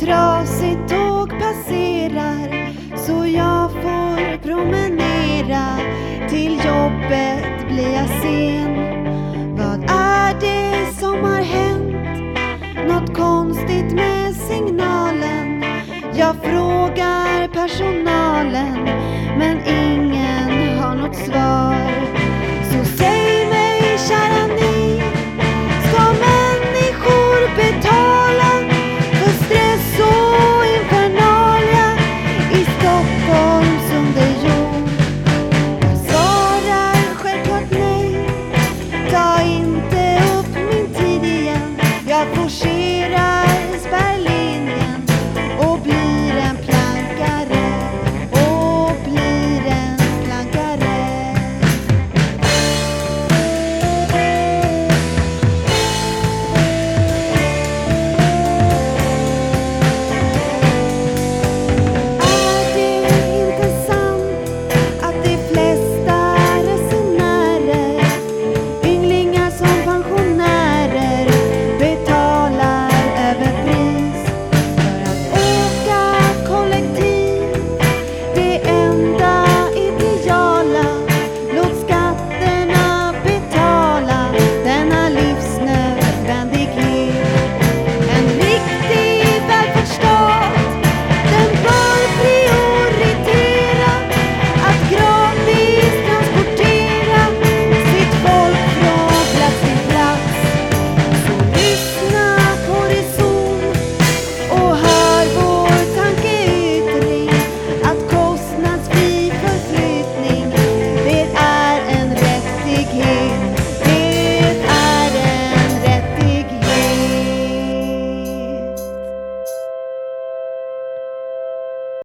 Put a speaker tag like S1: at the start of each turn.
S1: trasigt tåg passerar så jag får promenera. Till jobbet blir jag sen. Vad är det som har hänt? Något konstigt med signalen. Jag frågar personalen men ingen